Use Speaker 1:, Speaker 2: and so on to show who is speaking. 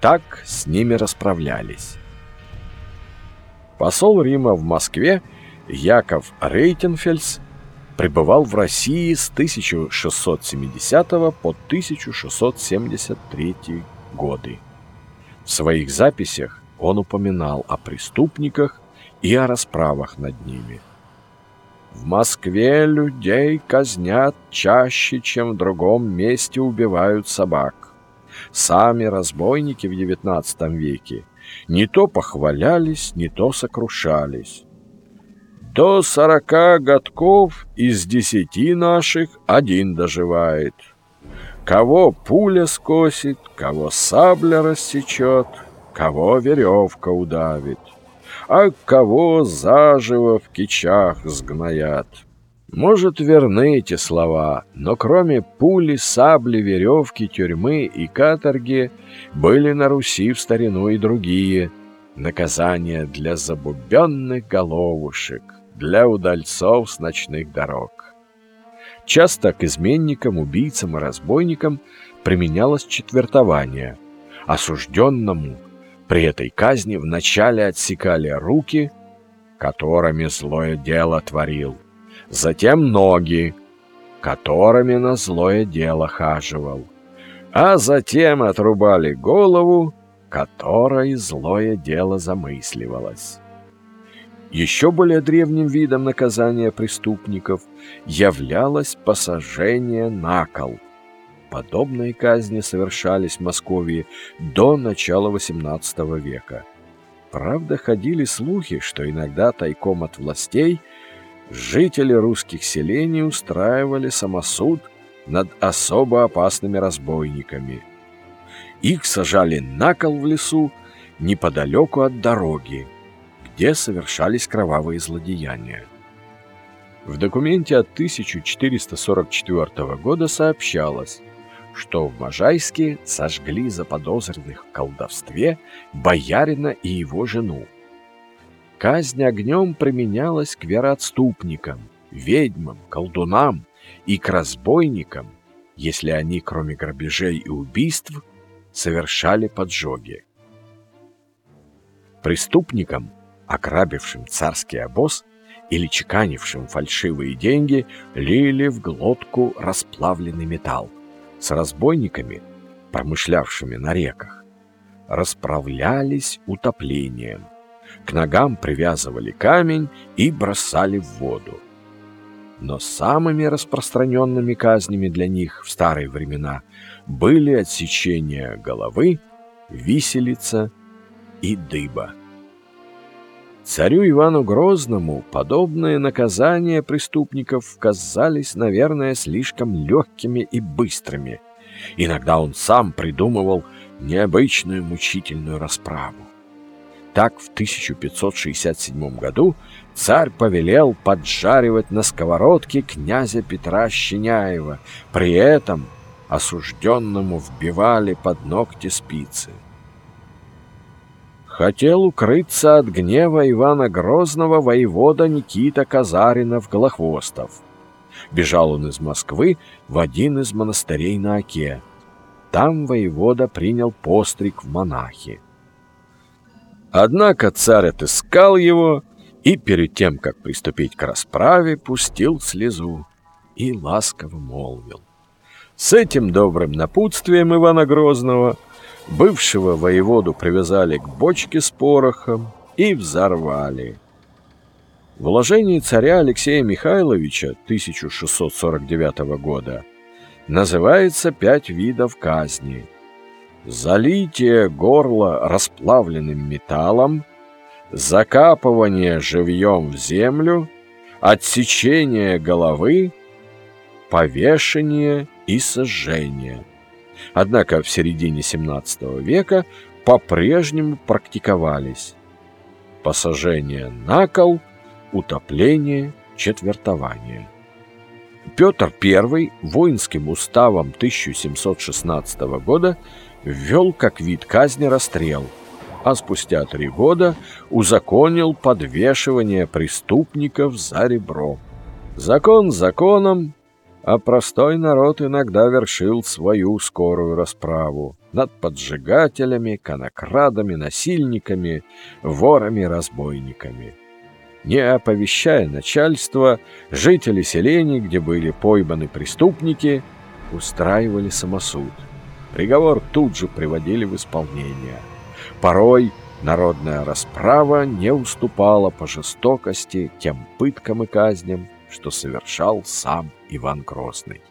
Speaker 1: Так с ними расправлялись. Посол Рима в Москве Яков Рейтенфельс пребывал в России с 1670 по 1673 годы. В своих записях он упоминал о преступниках и о расправах над ними. В Москве людей казнят чаще, чем в другом месте убивают собак. Сами разбойники в XIX веке не то похвалялись, не то сокрушались. До сорока годков из десяти наших один доживает. Кого пуля скосит, кого сабля рассечет, кого веревка удавит, а кого заживо в кичах сгноят. Может, верны эти слова, но кроме пули, сабли, веревки, тюрьмы и каторги были на Руси в старину и другие наказания для забубенных головушек, для удальцов с ночных дорог. Часто к изменникам, убийцам и разбойникам применялось четвертование. Осужденному при этой казни вначале отсекали руки, которыми злое дело творил, затем ноги, которыми на злое дело хаживал, а затем отрубали голову, которой злое дело замысливалось. Еще более древним видом наказания преступников являлось посажение на кол. Подобные казни совершались в Москве до начала XVIII века. Правда, ходили слухи, что иногда тайком от властей жители русских селений устраивали самосуд над особо опасными разбойниками. Их сажали на кол в лесу неподалеку от дороги, где совершались кровавые злодеяния. В документе от 1444 года сообщалось, что в Можайске сожгли заподозренных в колдовстве боярина и его жену. Казнь огнем применялась к вероотступникам, ведьмам, колдунам и к разбойникам, если они, кроме грабежей и убийств, совершали поджоги. Преступникам ограбившим царский обоз или чеканившим фальшивые деньги, лили в глотку расплавленный металл. С разбойниками, промышлявшими на реках, расправлялись утоплением. К ногам привязывали камень и бросали в воду. Но самыми распространенными казнями для них в старые времена были отсечение головы, виселица и дыба. Царю Ивану Грозному подобные наказания преступников казались, наверное, слишком легкими и быстрыми. Иногда он сам придумывал необычную мучительную расправу. Так в 1567 году царь повелел поджаривать на сковородке князя Петра Щеняева. При этом осужденному вбивали под ногти спицы хотел укрыться от гнева Ивана Грозного воевода Никита Казаринов-Голохвостов. Бежал он из Москвы в один из монастырей на Оке. Там воевода принял постриг в монахи. Однако царь отыскал его и перед тем, как приступить к расправе, пустил слезу и ласково молвил. С этим добрым напутствием Ивана Грозного – Бывшего воеводу привязали к бочке с порохом и взорвали. В уложении царя Алексея Михайловича 1649 года называется пять видов казни. Залитие горла расплавленным металлом, закапывание живьем в землю, отсечение головы, повешение и сожжение – однако в середине XVII века по-прежнему практиковались посажение на кол, утопление, четвертование. Петр I воинским уставом 1716 года ввел как вид казни расстрел, а спустя три года узаконил подвешивание преступников за ребро. Закон законом, а простой народ иногда вершил свою скорую расправу над поджигателями, конокрадами, насильниками, ворами-разбойниками. Не оповещая начальство, жители селений, где были пойманы преступники, устраивали самосуд. Приговор тут же приводили в исполнение. Порой народная расправа не уступала по жестокости тем пыткам и казням, что совершал сам Иван Грозный.